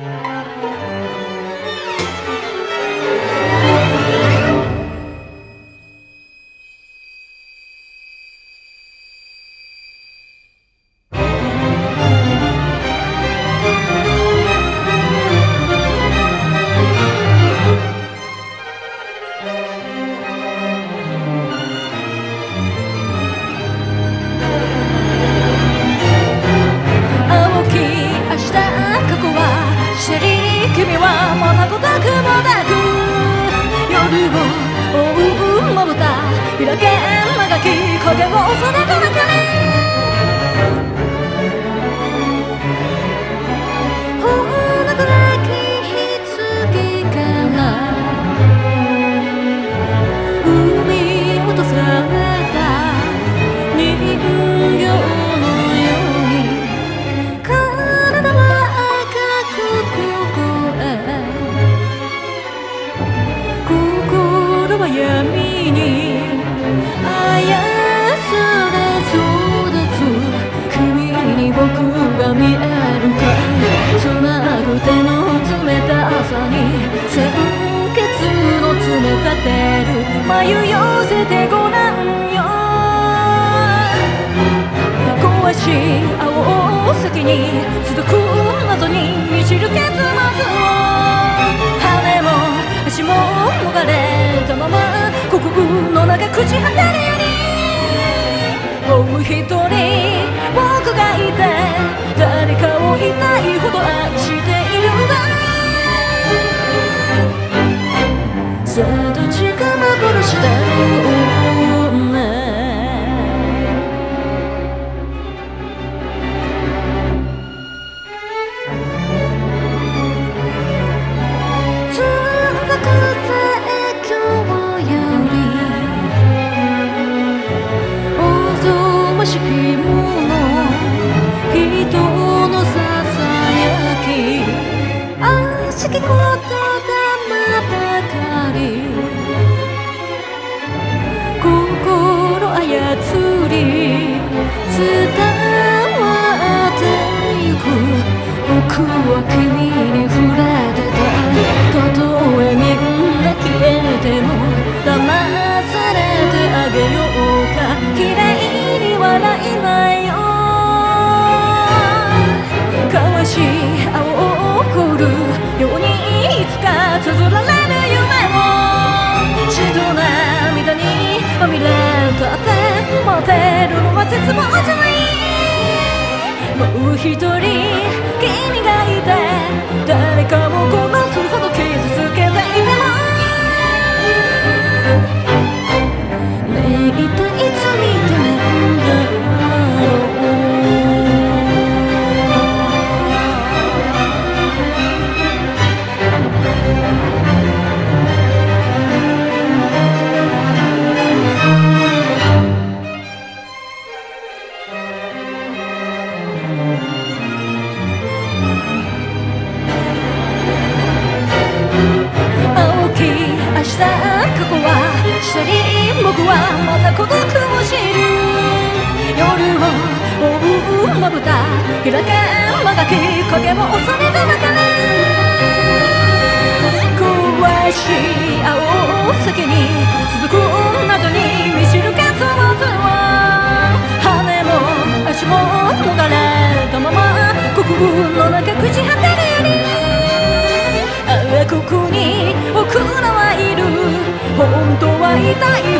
青影を定かな眉寄せてごらんよ。壊し青を先に続く謎に満ちる結末を。羽も足ももがれたまま国空の中朽ち果てるよりもう一人ちが幻だろうねつんざく絶叫よりおぞましきもの人のささやき。悪しきこと一人た孤独を知る夜を覆うまぶた開けまがき影を恐れる中で壊し青先に続く謎に満ちる結末は羽も足ももがれたまま国軍の中朽ち果てるより。ああここに僕らはいる。本当は痛い。